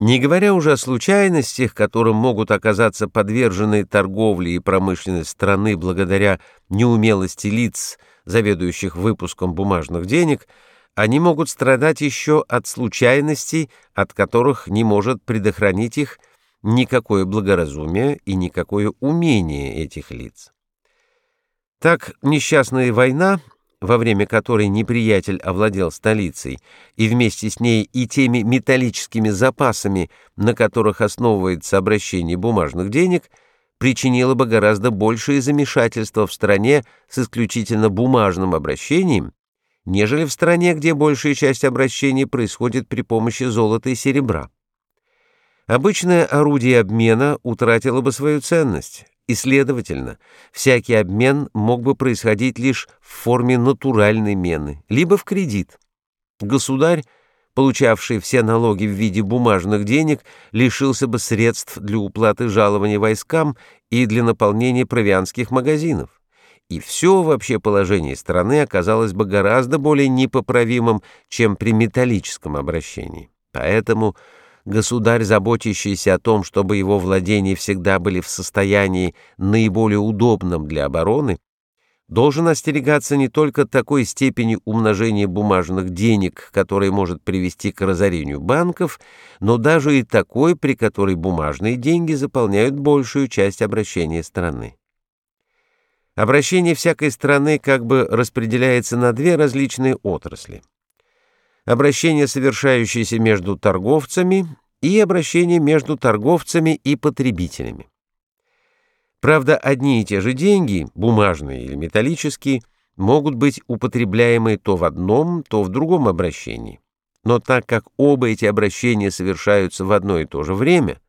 Не говоря уже о случайностях, которым могут оказаться подвержены торговле и промышленность страны благодаря неумелости лиц, заведующих выпуском бумажных денег, они могут страдать еще от случайностей, от которых не может предохранить их никакое благоразумие и никакое умение этих лиц. Так несчастная война во время которой неприятель овладел столицей, и вместе с ней и теми металлическими запасами, на которых основывается обращение бумажных денег, причинило бы гораздо большее замешательство в стране с исключительно бумажным обращением, нежели в стране, где большая часть обращений происходит при помощи золота и серебра. Обычное орудие обмена утратило бы свою ценность, и, следовательно, всякий обмен мог бы происходить лишь в форме натуральной мены, либо в кредит. Государь, получавший все налоги в виде бумажных денег, лишился бы средств для уплаты жалований войскам и для наполнения провианских магазинов. И все вообще положение страны оказалось бы гораздо более непоправимым, чем при металлическом обращении. Поэтому государь, заботящийся о том, чтобы его владения всегда были в состоянии наиболее удобном для обороны, должен остерегаться не только такой степени умножения бумажных денег, которая может привести к разорению банков, но даже и такой, при которой бумажные деньги заполняют большую часть обращения страны. Обращение всякой страны как бы распределяется на две различные отрасли обращение, совершающееся между торговцами, и обращение между торговцами и потребителями. Правда, одни и те же деньги, бумажные или металлические, могут быть употребляемы то в одном, то в другом обращении. Но так как оба эти обращения совершаются в одно и то же время,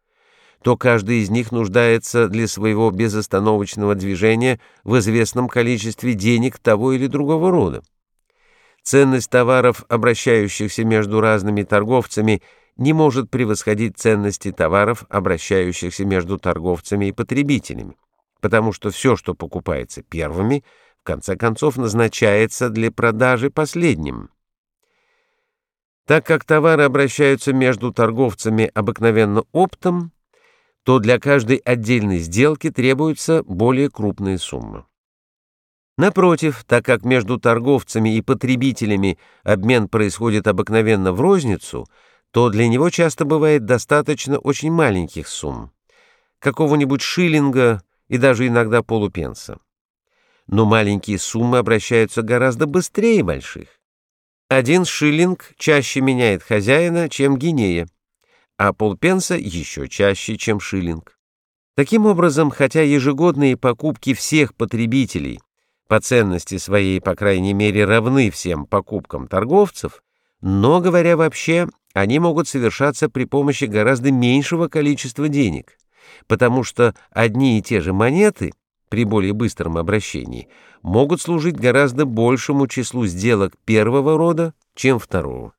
то каждый из них нуждается для своего безостановочного движения в известном количестве денег того или другого рода. Ценность товаров, обращающихся между разными торговцами, не может превосходить ценности товаров, обращающихся между торговцами и потребителями, потому что все, что покупается первыми, в конце концов назначается для продажи последним. Так как товары обращаются между торговцами обыкновенно оптом, то для каждой отдельной сделки требуется более крупная сумма. Напротив, так как между торговцами и потребителями обмен происходит обыкновенно в розницу, то для него часто бывает достаточно очень маленьких сумм, какого-нибудь шиллинга и даже иногда полупенса. Но маленькие суммы обращаются гораздо быстрее больших. Один шиллинг чаще меняет хозяина, чем гинея, а полпенса еще чаще, чем шиллинг. Таким образом, хотя ежегодные покупки всех потребителей по ценности своей, по крайней мере, равны всем покупкам торговцев, но, говоря вообще, они могут совершаться при помощи гораздо меньшего количества денег, потому что одни и те же монеты при более быстром обращении могут служить гораздо большему числу сделок первого рода, чем второго.